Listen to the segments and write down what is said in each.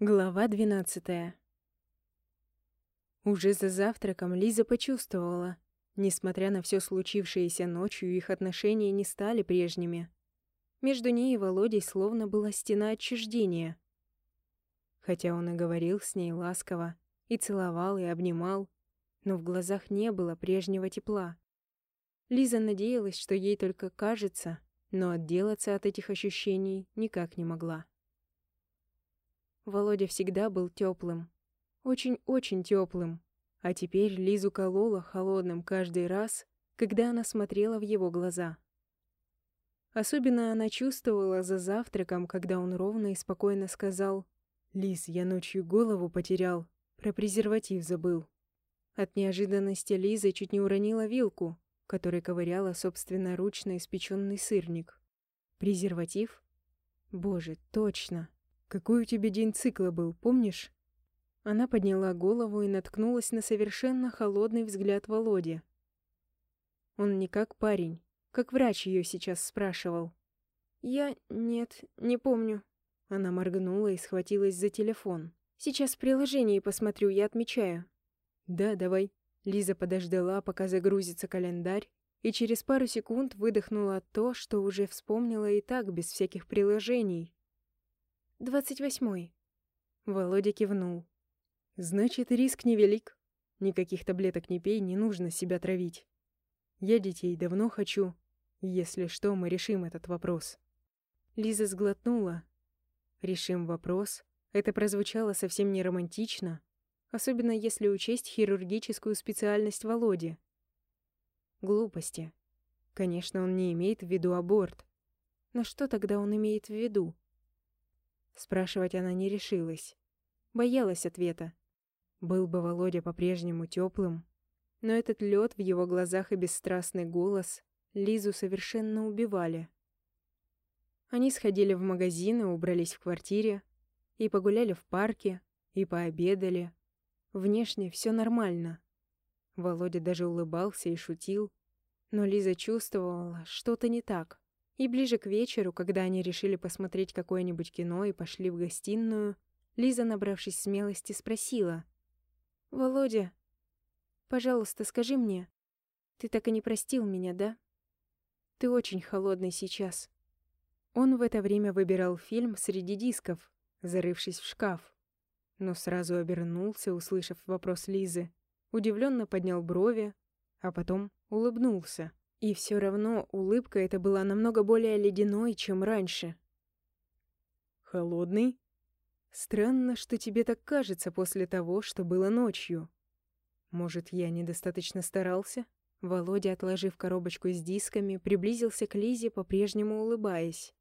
Глава 12 Уже за завтраком Лиза почувствовала, несмотря на все случившееся ночью, их отношения не стали прежними. Между ней и Володей словно была стена отчуждения. Хотя он и говорил с ней ласково, и целовал, и обнимал, но в глазах не было прежнего тепла. Лиза надеялась, что ей только кажется, но отделаться от этих ощущений никак не могла. Володя всегда был теплым, очень-очень теплым, а теперь Лизу колола холодным каждый раз, когда она смотрела в его глаза. Особенно она чувствовала за завтраком, когда он ровно и спокойно сказал «Лиз, я ночью голову потерял, про презерватив забыл». От неожиданности Лиза чуть не уронила вилку, которой ковыряла собственноручно испеченный сырник. «Презерватив? Боже, точно!» «Какой у тебя день цикла был, помнишь?» Она подняла голову и наткнулась на совершенно холодный взгляд Володи. Он не как парень, как врач ее сейчас спрашивал. «Я... нет, не помню». Она моргнула и схватилась за телефон. «Сейчас в приложении посмотрю, я отмечаю». «Да, давай». Лиза подождала, пока загрузится календарь, и через пару секунд выдохнула то, что уже вспомнила и так, без всяких приложений. «Двадцать восьмой». Володя кивнул. «Значит, риск невелик. Никаких таблеток не пей, не нужно себя травить. Я детей давно хочу. Если что, мы решим этот вопрос». Лиза сглотнула. «Решим вопрос». Это прозвучало совсем не романтично, особенно если учесть хирургическую специальность Володи. Глупости. Конечно, он не имеет в виду аборт. Но что тогда он имеет в виду? Спрашивать она не решилась. Боялась ответа. Был бы Володя по-прежнему теплым, но этот лед в его глазах и бесстрастный голос Лизу совершенно убивали. Они сходили в магазин и убрались в квартире, и погуляли в парке, и пообедали. Внешне все нормально. Володя даже улыбался и шутил, но Лиза чувствовала, что-то не так. И ближе к вечеру, когда они решили посмотреть какое-нибудь кино и пошли в гостиную, Лиза, набравшись смелости, спросила. «Володя, пожалуйста, скажи мне, ты так и не простил меня, да? Ты очень холодный сейчас». Он в это время выбирал фильм среди дисков, зарывшись в шкаф. Но сразу обернулся, услышав вопрос Лизы, удивленно поднял брови, а потом улыбнулся. И все равно улыбка эта была намного более ледяной, чем раньше. «Холодный? Странно, что тебе так кажется после того, что было ночью. Может, я недостаточно старался?» Володя, отложив коробочку с дисками, приблизился к Лизе, по-прежнему улыбаясь.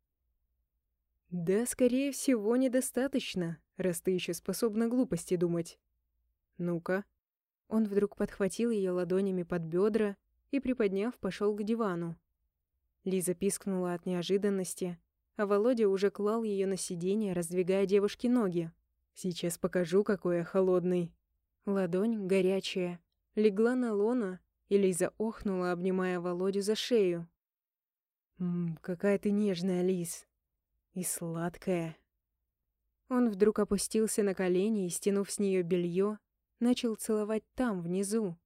«Да, скорее всего, недостаточно, раз ты еще способна глупости думать. Ну-ка». Он вдруг подхватил ее ладонями под бедра и, приподняв, пошел к дивану. Лиза пискнула от неожиданности, а Володя уже клал ее на сиденье, раздвигая девушке ноги. «Сейчас покажу, какой я холодный». Ладонь, горячая, легла на лона, и Лиза охнула, обнимая Володю за шею. «Ммм, какая ты нежная, Лиз. И сладкая». Он вдруг опустился на колени и, стянув с нее белье, начал целовать там, внизу,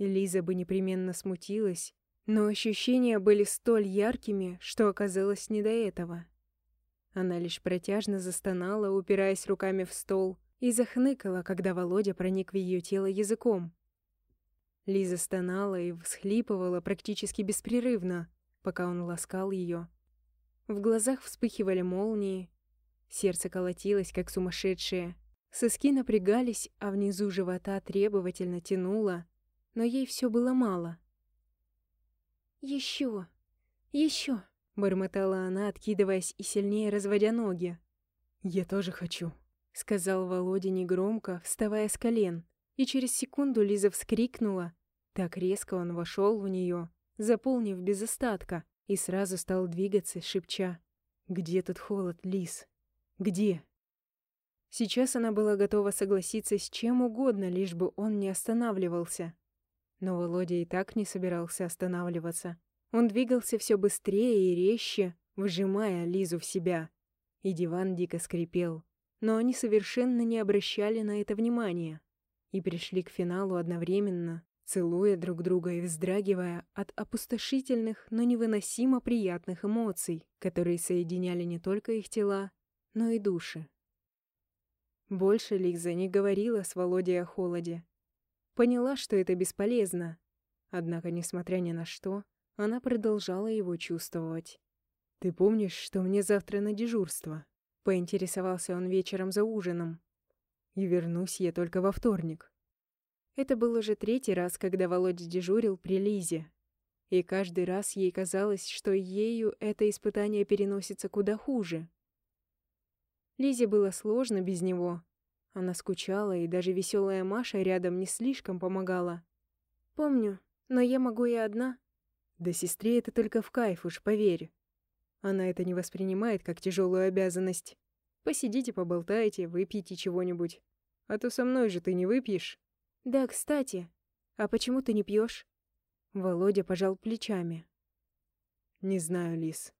Лиза бы непременно смутилась, но ощущения были столь яркими, что оказалось не до этого. Она лишь протяжно застонала, упираясь руками в стол, и захныкала, когда Володя проник в ее тело языком. Лиза стонала и всхлипывала практически беспрерывно, пока он ласкал ее. В глазах вспыхивали молнии, сердце колотилось, как сумасшедшее. Соски напрягались, а внизу живота требовательно тянуло, но ей все было мало. Еще, еще, бормотала она, откидываясь и сильнее разводя ноги. «Я тоже хочу», — сказал Володя негромко, вставая с колен, и через секунду Лиза вскрикнула. Так резко он вошел в нее, заполнив без остатка, и сразу стал двигаться, шепча. «Где тут холод, Лиз? Где?» Сейчас она была готова согласиться с чем угодно, лишь бы он не останавливался. Но Володя и так не собирался останавливаться. Он двигался все быстрее и резче, выжимая Лизу в себя. И диван дико скрипел. но они совершенно не обращали на это внимания и пришли к финалу одновременно, целуя друг друга и вздрагивая от опустошительных, но невыносимо приятных эмоций, которые соединяли не только их тела, но и души. Больше Лиза не говорила с Володей о холоде. Поняла, что это бесполезно. Однако, несмотря ни на что, она продолжала его чувствовать. «Ты помнишь, что мне завтра на дежурство?» Поинтересовался он вечером за ужином. «И вернусь я только во вторник». Это был уже третий раз, когда Володя дежурил при Лизе. И каждый раз ей казалось, что ею это испытание переносится куда хуже. Лизе было сложно без него. Она скучала, и даже веселая Маша рядом не слишком помогала. «Помню, но я могу и одна». «Да сестре это только в кайф, уж поверь. Она это не воспринимает как тяжелую обязанность. Посидите, поболтайте, выпейте чего-нибудь. А то со мной же ты не выпьешь». «Да, кстати. А почему ты не пьешь? Володя пожал плечами. «Не знаю, Лис.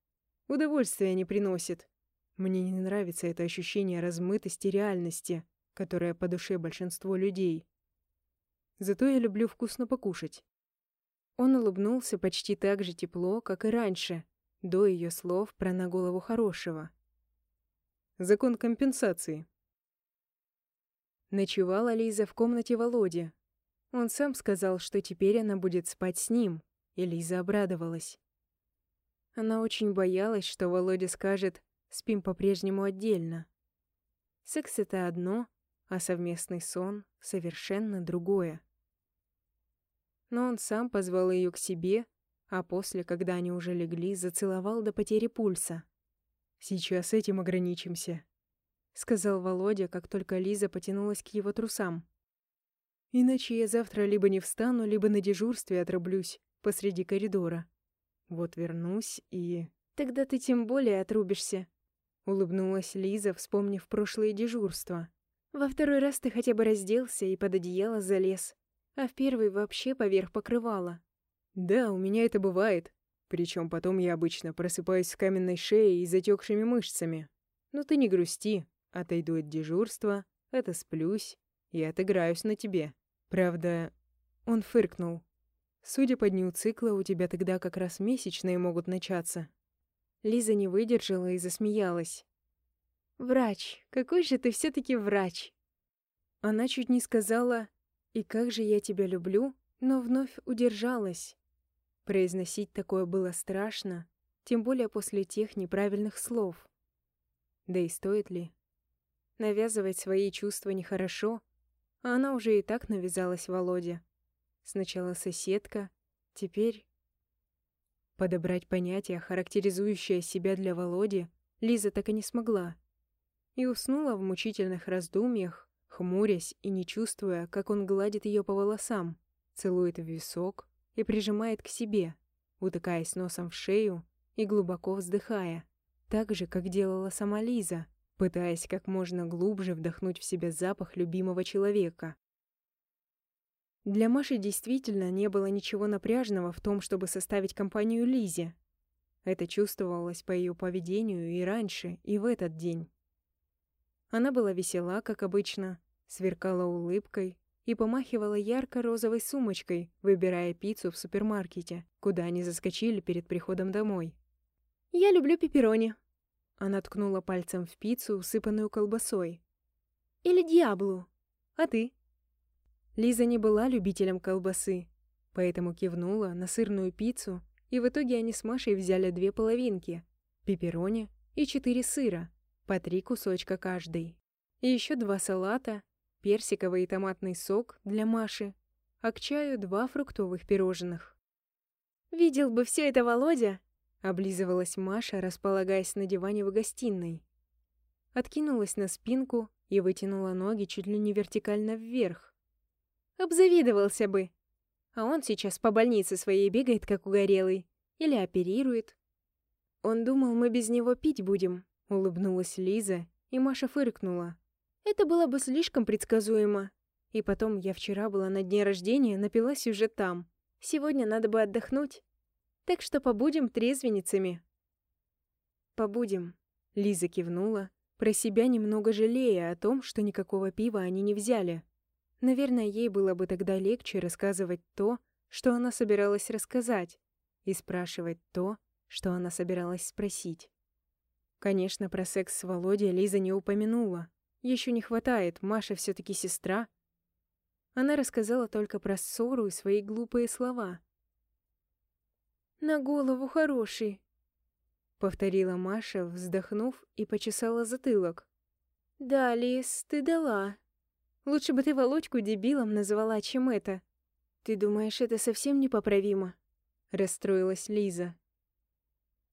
Удовольствия не приносит. Мне не нравится это ощущение размытости реальности, которое по душе большинству людей. Зато я люблю вкусно покушать». Он улыбнулся почти так же тепло, как и раньше, до ее слов про на голову хорошего. Закон компенсации. Ночевала Лиза в комнате Володи. Он сам сказал, что теперь она будет спать с ним, и Лиза обрадовалась. Она очень боялась, что Володя скажет «спим по-прежнему отдельно». Секс — это одно, а совместный сон — совершенно другое. Но он сам позвал ее к себе, а после, когда они уже легли, зацеловал до потери пульса. «Сейчас этим ограничимся», — сказал Володя, как только Лиза потянулась к его трусам. «Иначе я завтра либо не встану, либо на дежурстве отрублюсь посреди коридора. Вот вернусь и...» «Тогда ты тем более отрубишься», — улыбнулась Лиза, вспомнив прошлое дежурство. «Во второй раз ты хотя бы разделся и под одеяло залез, а в первый вообще поверх покрывала». «Да, у меня это бывает. Причем потом я обычно просыпаюсь с каменной шеей и затекшими мышцами. Но ты не грусти, отойду от дежурства, это сплюсь и отыграюсь на тебе. Правда...» Он фыркнул. «Судя по дню цикла, у тебя тогда как раз месячные могут начаться». Лиза не выдержала и засмеялась. «Врач, какой же ты все таки врач!» Она чуть не сказала «И как же я тебя люблю», но вновь удержалась. Произносить такое было страшно, тем более после тех неправильных слов. Да и стоит ли? Навязывать свои чувства нехорошо, а она уже и так навязалась Володе. Сначала соседка, теперь... Подобрать понятие, характеризующее себя для Володи, Лиза так и не смогла. И уснула в мучительных раздумьях, хмурясь и не чувствуя, как он гладит ее по волосам, целует в висок, и прижимает к себе, утыкаясь носом в шею и глубоко вздыхая, так же, как делала сама Лиза, пытаясь как можно глубже вдохнуть в себя запах любимого человека. Для Маши действительно не было ничего напряжного в том, чтобы составить компанию Лизе. Это чувствовалось по ее поведению и раньше, и в этот день. Она была весела, как обычно, сверкала улыбкой, и помахивала ярко-розовой сумочкой, выбирая пиццу в супермаркете, куда они заскочили перед приходом домой. «Я люблю пепперони». Она ткнула пальцем в пиццу, усыпанную колбасой. «Или диаблу. А ты?» Лиза не была любителем колбасы, поэтому кивнула на сырную пиццу, и в итоге они с Машей взяли две половинки — пепперони и четыре сыра, по три кусочка каждый. И еще два салата персиковый и томатный сок для Маши, а к чаю два фруктовых пирожных. «Видел бы все это Володя!» — облизывалась Маша, располагаясь на диване в гостиной. Откинулась на спинку и вытянула ноги чуть ли не вертикально вверх. «Обзавидовался бы!» А он сейчас по больнице своей бегает, как угорелый. Или оперирует. Он думал, мы без него пить будем, улыбнулась Лиза, и Маша фыркнула. Это было бы слишком предсказуемо. И потом, я вчера была на дне рождения, напилась уже там. Сегодня надо бы отдохнуть. Так что побудем трезвенницами. Побудем. Лиза кивнула, про себя немного жалея о том, что никакого пива они не взяли. Наверное, ей было бы тогда легче рассказывать то, что она собиралась рассказать, и спрашивать то, что она собиралась спросить. Конечно, про секс с Володей Лиза не упомянула. Еще не хватает, Маша все таки сестра. Она рассказала только про ссору и свои глупые слова. «На голову хороший», — повторила Маша, вздохнув и почесала затылок. «Да, Лиз, ты дала. Лучше бы ты Володьку дебилом назвала, чем это. Ты думаешь, это совсем непоправимо?» — расстроилась Лиза.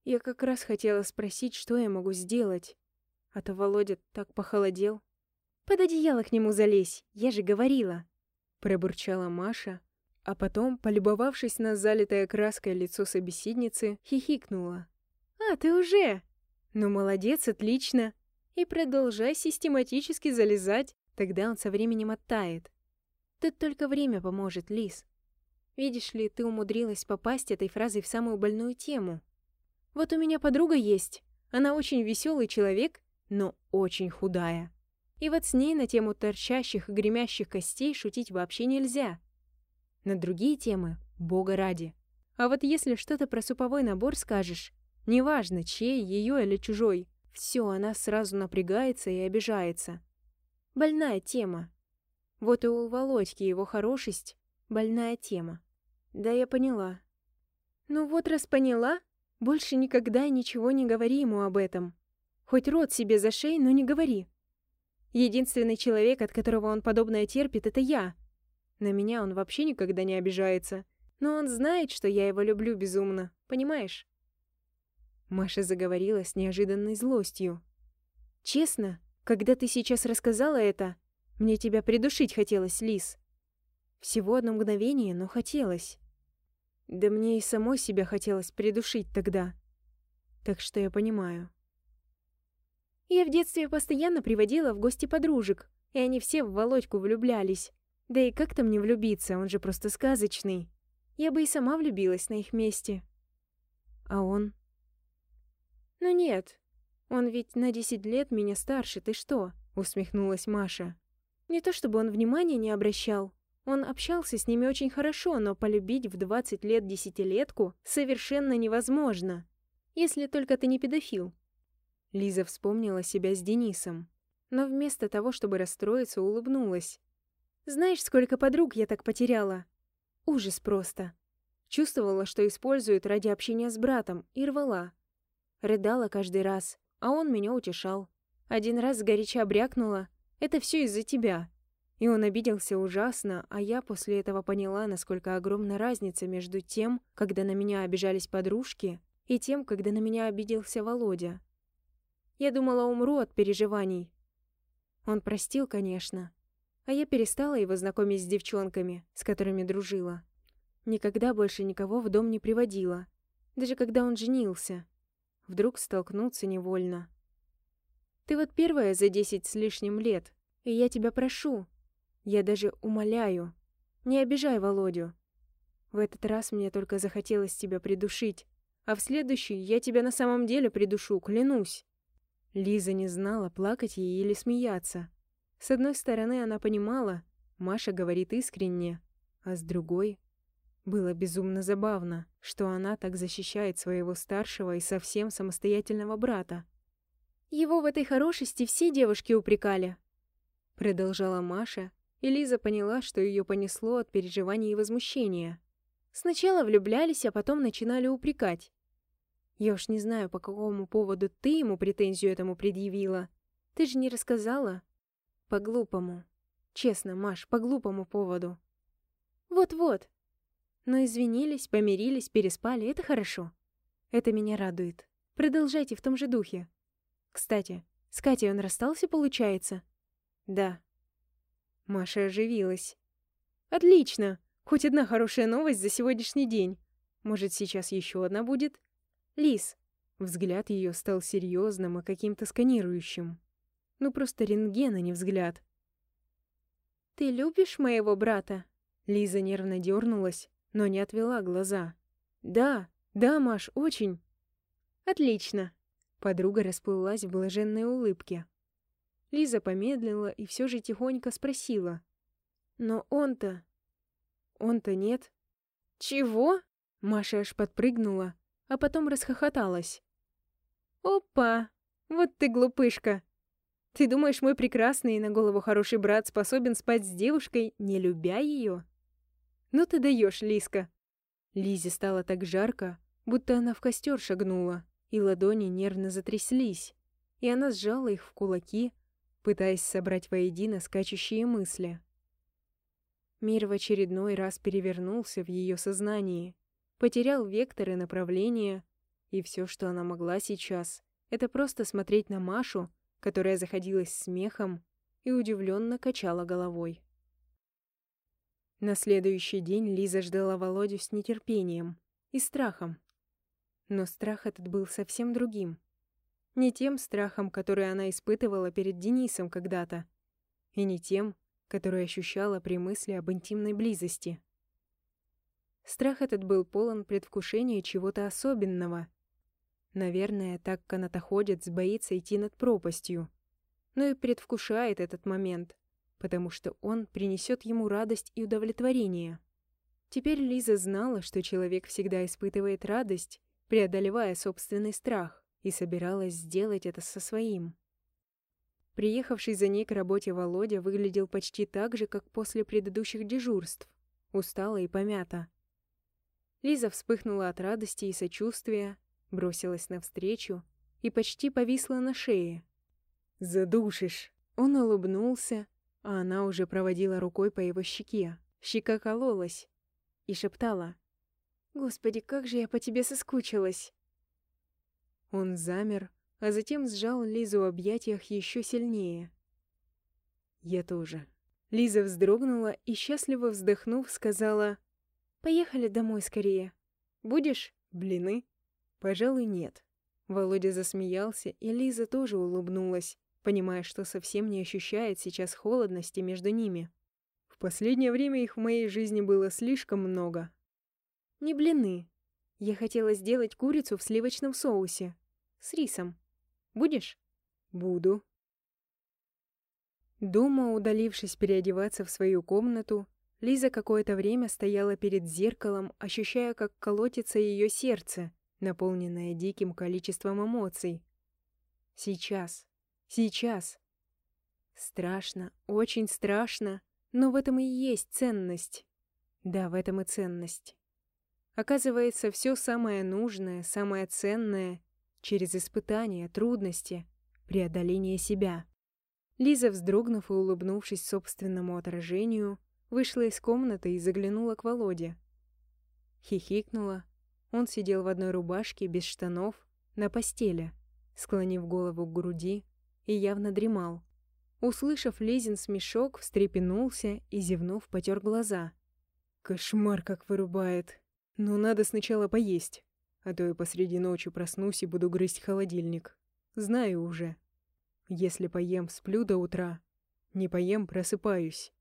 Я как раз хотела спросить, что я могу сделать. А то Володя так похолодел. «Под одеяло к нему залезь, я же говорила!» Пробурчала Маша, а потом, полюбовавшись на залитое краской лицо собеседницы, хихикнула. «А, ты уже? Ну, молодец, отлично! И продолжай систематически залезать, тогда он со временем оттает. Тут только время поможет, Лис. Видишь ли, ты умудрилась попасть этой фразой в самую больную тему. Вот у меня подруга есть. Она очень веселый человек, но очень худая. И вот с ней на тему торчащих и гремящих костей шутить вообще нельзя. На другие темы — бога ради. А вот если что-то про суповой набор скажешь, неважно, чей, ее или чужой, все, она сразу напрягается и обижается. Больная тема. Вот и у Володьки его хорошесть — больная тема. Да, я поняла. Ну вот раз поняла, больше никогда ничего не говори ему об этом. Хоть рот себе за шею, но не говори. Единственный человек, от которого он подобное терпит, это я. На меня он вообще никогда не обижается. Но он знает, что я его люблю безумно, понимаешь? Маша заговорила с неожиданной злостью. «Честно, когда ты сейчас рассказала это, мне тебя придушить хотелось, Лис. Всего одно мгновение, но хотелось. Да мне и самой себя хотелось придушить тогда. Так что я понимаю. Я в детстве постоянно приводила в гости подружек, и они все в Володьку влюблялись. Да и как там не влюбиться, он же просто сказочный. Я бы и сама влюбилась на их месте. А он? Ну нет, он ведь на десять лет меня старше, ты что? Усмехнулась Маша. Не то чтобы он внимания не обращал, он общался с ними очень хорошо, но полюбить в 20 лет десятилетку совершенно невозможно. Если только ты не педофил. Лиза вспомнила себя с Денисом. Но вместо того, чтобы расстроиться, улыбнулась. «Знаешь, сколько подруг я так потеряла? Ужас просто. Чувствовала, что используют ради общения с братом, и рвала. Рыдала каждый раз, а он меня утешал. Один раз сгоряча брякнула. Это все из-за тебя. И он обиделся ужасно, а я после этого поняла, насколько огромна разница между тем, когда на меня обижались подружки, и тем, когда на меня обиделся Володя. Я думала, умру от переживаний. Он простил, конечно, а я перестала его знакомить с девчонками, с которыми дружила. Никогда больше никого в дом не приводила, даже когда он женился. Вдруг столкнуться невольно. Ты вот первая за десять с лишним лет, и я тебя прошу, я даже умоляю. Не обижай Володю. В этот раз мне только захотелось тебя придушить, а в следующий я тебя на самом деле придушу, клянусь. Лиза не знала, плакать ей или смеяться. С одной стороны, она понимала, Маша говорит искренне, а с другой... Было безумно забавно, что она так защищает своего старшего и совсем самостоятельного брата. «Его в этой хорошести все девушки упрекали», — продолжала Маша, и Лиза поняла, что ее понесло от переживаний и возмущения. Сначала влюблялись, а потом начинали упрекать. Я уж не знаю, по какому поводу ты ему претензию этому предъявила. Ты же не рассказала? По-глупому. Честно, Маш, по глупому поводу. Вот-вот. Но извинились, помирились, переспали, это хорошо. Это меня радует. Продолжайте в том же духе. Кстати, с Катей он расстался, получается? Да, Маша оживилась. «Отлично! Хоть одна хорошая новость за сегодняшний день. Может, сейчас еще одна будет?» «Лис!» Взгляд ее стал серьезным и каким-то сканирующим. Ну, просто рентген, а не взгляд. «Ты любишь моего брата?» Лиза нервно дернулась, но не отвела глаза. «Да, да, Маш, очень!» «Отлично!» Подруга расплылась в блаженной улыбке. Лиза помедлила и все же тихонько спросила. «Но он-то...» «Он-то нет». «Чего?» Маша аж подпрыгнула, а потом расхохоталась. «Опа! Вот ты глупышка! Ты думаешь, мой прекрасный и на голову хороший брат способен спать с девушкой, не любя ее? Ну ты даешь, Лиска!» Лизе стало так жарко, будто она в костер шагнула, и ладони нервно затряслись, и она сжала их в кулаки, пытаясь собрать воедино скачущие мысли. Мир в очередной раз перевернулся в ее сознании, потерял вектор и направление, и все, что она могла сейчас, это просто смотреть на Машу, которая заходилась смехом и удивленно качала головой. На следующий день Лиза ждала Володю с нетерпением и страхом. Но страх этот был совсем другим. Не тем страхом, который она испытывала перед Денисом когда-то, и не тем, который ощущала при мысли об интимной близости. Страх этот был полон предвкушения чего-то особенного. Наверное, так канатоходец боится идти над пропастью, но и предвкушает этот момент, потому что он принесет ему радость и удовлетворение. Теперь Лиза знала, что человек всегда испытывает радость, преодолевая собственный страх, и собиралась сделать это со своим. Приехавший за ней к работе Володя выглядел почти так же, как после предыдущих дежурств, устало и помято. Лиза вспыхнула от радости и сочувствия, бросилась навстречу и почти повисла на шее. «Задушишь!» Он улыбнулся, а она уже проводила рукой по его щеке. Щека кололась и шептала. «Господи, как же я по тебе соскучилась!» Он замер, а затем сжал Лизу в объятиях еще сильнее. «Я тоже». Лиза вздрогнула и, счастливо вздохнув, сказала Поехали домой скорее. Будешь блины? Пожалуй, нет. Володя засмеялся, и Лиза тоже улыбнулась, понимая, что совсем не ощущает сейчас холодности между ними. В последнее время их в моей жизни было слишком много. Не блины. Я хотела сделать курицу в сливочном соусе. С рисом. Будешь? Буду. Дома, удалившись переодеваться в свою комнату, Лиза какое-то время стояла перед зеркалом, ощущая, как колотится ее сердце, наполненное диким количеством эмоций. Сейчас, сейчас. Страшно, очень страшно, но в этом и есть ценность. Да, в этом и ценность. Оказывается, все самое нужное, самое ценное через испытания, трудности, преодоление себя. Лиза, вздрогнув и улыбнувшись собственному отражению, Вышла из комнаты и заглянула к Володе. Хихикнула. Он сидел в одной рубашке, без штанов, на постели, склонив голову к груди, и явно дремал. Услышав Лизин смешок, встрепенулся и, зевнув, потер глаза. «Кошмар как вырубает. Но надо сначала поесть, а то я посреди ночи проснусь и буду грызть холодильник. Знаю уже. Если поем, сплю до утра. Не поем, просыпаюсь.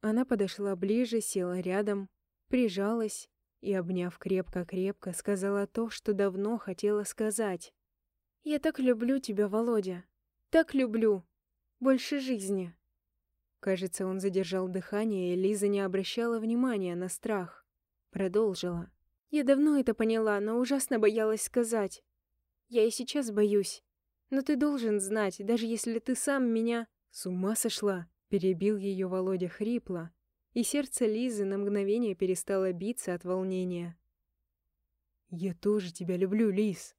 Она подошла ближе, села рядом, прижалась и, обняв крепко-крепко, сказала то, что давно хотела сказать. «Я так люблю тебя, Володя. Так люблю. Больше жизни». Кажется, он задержал дыхание, и Лиза не обращала внимания на страх. Продолжила. «Я давно это поняла, но ужасно боялась сказать. Я и сейчас боюсь. Но ты должен знать, даже если ты сам меня...» «С ума сошла?» Перебил ее Володя хрипло, и сердце Лизы на мгновение перестало биться от волнения. «Я тоже тебя люблю, Лиз!»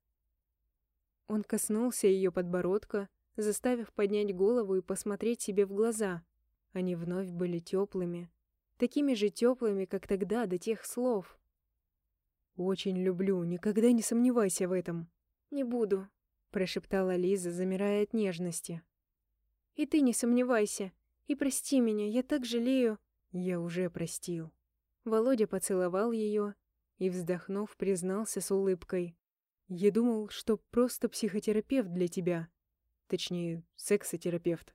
Он коснулся ее подбородка, заставив поднять голову и посмотреть себе в глаза. Они вновь были теплыми, такими же теплыми, как тогда, до тех слов. «Очень люблю, никогда не сомневайся в этом». «Не буду», — прошептала Лиза, замирая от нежности. «И ты не сомневайся. И прости меня, я так жалею». «Я уже простил». Володя поцеловал ее и, вздохнув, признался с улыбкой. «Я думал, что просто психотерапевт для тебя. Точнее, сексотерапевт.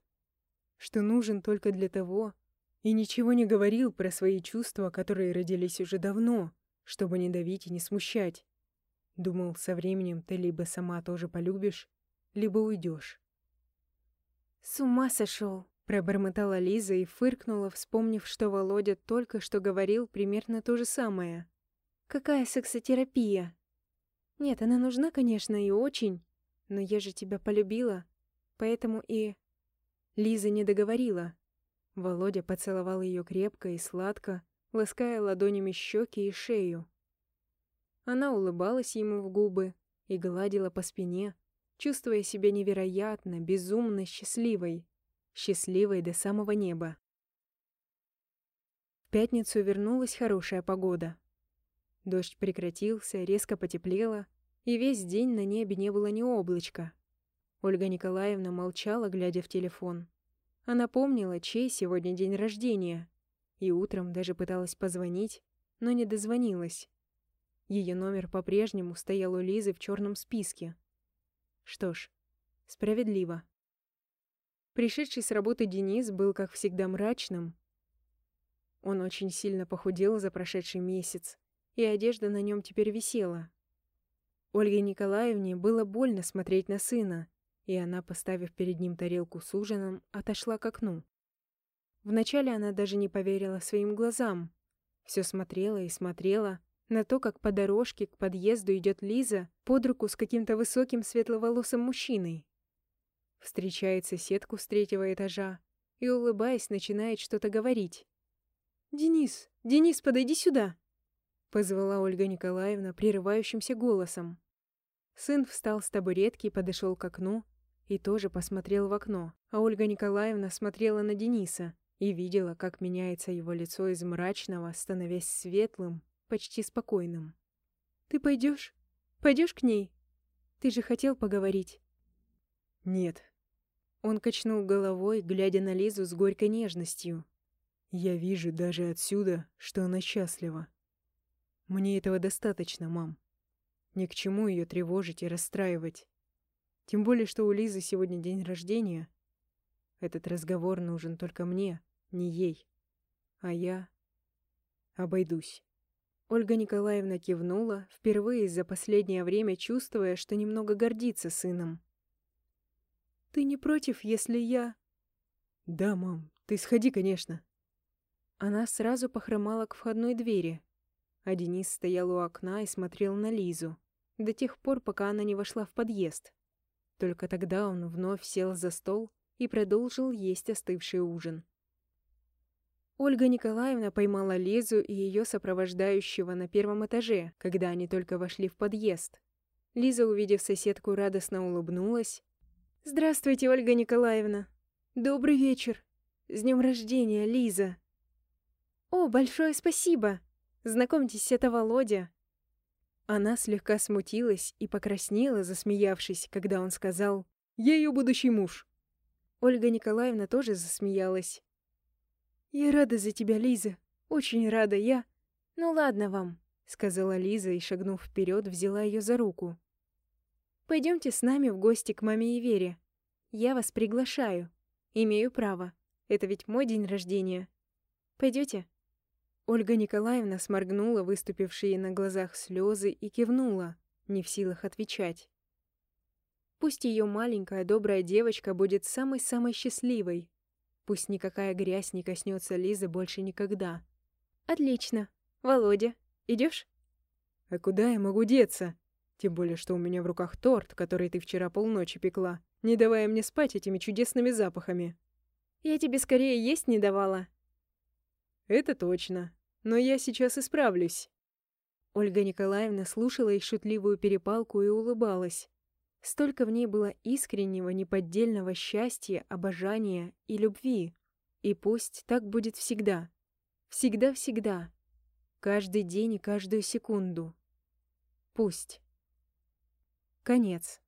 Что нужен только для того, и ничего не говорил про свои чувства, которые родились уже давно, чтобы не давить и не смущать. Думал, со временем ты либо сама тоже полюбишь, либо уйдешь. «С ума сошел!» — пробормотала Лиза и фыркнула, вспомнив, что Володя только что говорил примерно то же самое. «Какая сексотерапия?» «Нет, она нужна, конечно, и очень, но я же тебя полюбила, поэтому и...» Лиза не договорила. Володя поцеловал ее крепко и сладко, лаская ладонями щеки и шею. Она улыбалась ему в губы и гладила по спине, чувствуя себя невероятно, безумно счастливой, счастливой до самого неба. В пятницу вернулась хорошая погода. Дождь прекратился, резко потеплело, и весь день на небе не было ни облачка. Ольга Николаевна молчала, глядя в телефон. Она помнила, чей сегодня день рождения, и утром даже пыталась позвонить, но не дозвонилась. Ее номер по-прежнему стоял у Лизы в черном списке. Что ж, справедливо. Пришедший с работы Денис был, как всегда, мрачным. Он очень сильно похудел за прошедший месяц, и одежда на нем теперь висела. Ольге Николаевне было больно смотреть на сына, и она, поставив перед ним тарелку с ужином, отошла к окну. Вначале она даже не поверила своим глазам. Все смотрела и смотрела, на то, как по дорожке к подъезду идет Лиза под руку с каким-то высоким светловолосым мужчиной. Встречает соседку с третьего этажа и, улыбаясь, начинает что-то говорить. «Денис! Денис, подойди сюда!» Позвала Ольга Николаевна прерывающимся голосом. Сын встал с табуретки, подошел к окну и тоже посмотрел в окно, а Ольга Николаевна смотрела на Дениса и видела, как меняется его лицо из мрачного, становясь светлым почти спокойным. «Ты пойдешь? Пойдешь к ней? Ты же хотел поговорить?» «Нет». Он качнул головой, глядя на Лизу с горькой нежностью. «Я вижу даже отсюда, что она счастлива. Мне этого достаточно, мам. Ни к чему ее тревожить и расстраивать. Тем более, что у Лизы сегодня день рождения. Этот разговор нужен только мне, не ей. А я обойдусь». Ольга Николаевна кивнула, впервые за последнее время чувствуя, что немного гордится сыном. «Ты не против, если я...» «Да, мам, ты сходи, конечно». Она сразу похромала к входной двери, а Денис стоял у окна и смотрел на Лизу, до тех пор, пока она не вошла в подъезд. Только тогда он вновь сел за стол и продолжил есть остывший ужин. Ольга Николаевна поймала Лизу и ее сопровождающего на первом этаже, когда они только вошли в подъезд. Лиза, увидев соседку, радостно улыбнулась. «Здравствуйте, Ольга Николаевна! Добрый вечер! С днем рождения, Лиза!» «О, большое спасибо! Знакомьтесь, это Володя!» Она слегка смутилась и покраснела, засмеявшись, когда он сказал «Я ее будущий муж». Ольга Николаевна тоже засмеялась. «Я рада за тебя, Лиза. Очень рада я...» «Ну ладно вам», — сказала Лиза и, шагнув вперед, взяла ее за руку. Пойдемте с нами в гости к маме и Вере. Я вас приглашаю. Имею право. Это ведь мой день рождения. Пойдете? Ольга Николаевна сморгнула выступившие на глазах слезы и кивнула, не в силах отвечать. Пусть ее маленькая добрая девочка будет самой-самой счастливой, Пусть никакая грязь не коснется Лизы больше никогда. Отлично. Володя, идешь? А куда я могу деться? Тем более, что у меня в руках торт, который ты вчера полночи пекла, не давая мне спать этими чудесными запахами. Я тебе скорее есть не давала. Это точно. Но я сейчас исправлюсь. Ольга Николаевна слушала их шутливую перепалку и улыбалась. Столько в ней было искреннего, неподдельного счастья, обожания и любви. И пусть так будет всегда. Всегда-всегда. Каждый день и каждую секунду. Пусть. Конец.